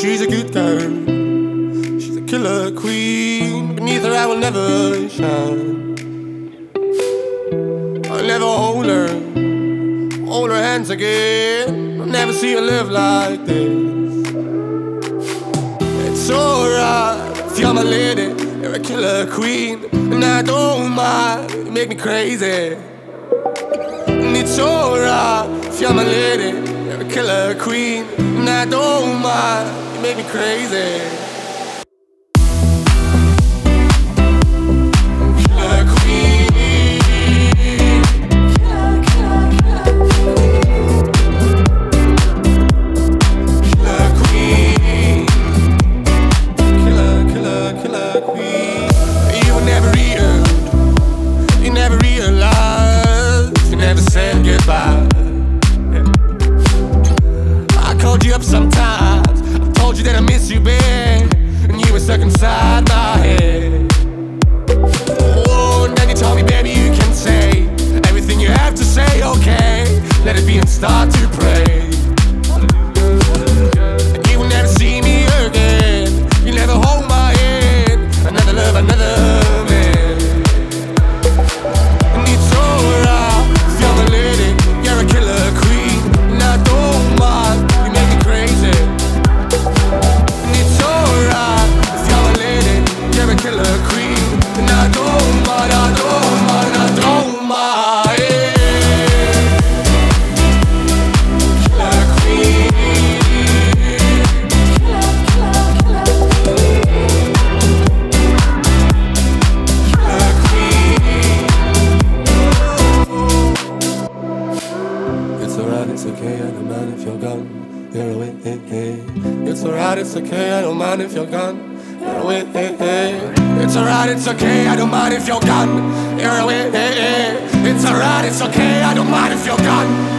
She's a good girl. She's a killer queen. Beneath her, I will never shine. I'll never hold her, hold her hands again. I'll never see her live like this. It's alright if you're my lady. You're a killer queen, and I don't mind. You make me crazy. And it's alright if you're my lady, you're a killer queen, and I don't mind. You make me crazy. Miss you, babe. And you were stuck inside my head. Oh, and then you told me, baby, you can say everything you have to say, okay? Let it be and start to pray. It's alright, it's okay, I don't mind if you're gone. You're away, hey, hey. It's alright, it's okay, I don't mind if you're gone. You're away, hey, hey. It's alright, it's okay, I don't mind if you're gone. You're away, hey, hey. It's alright, it's okay, I don't mind if you're gone.